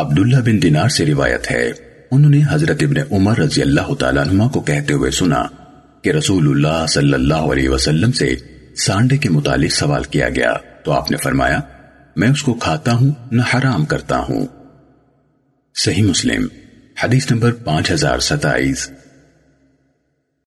عبداللہ بن دینار سے روایت ہے۔ انہوں نے حضرت ابن عمر رضی اللہ تعالیٰ عنہ کو کہتے ہوئے سنا کہ رسول اللہ صلی اللہ علیہ وسلم سے سانڈے کے متعلق سوال کیا گیا۔ تو آپ نے فرمایا، میں اس کو کھاتا ہوں، نہ حرام کرتا ہوں۔ صحیح مسلم، حدیث نمبر پانچ ہزار ستائیس۔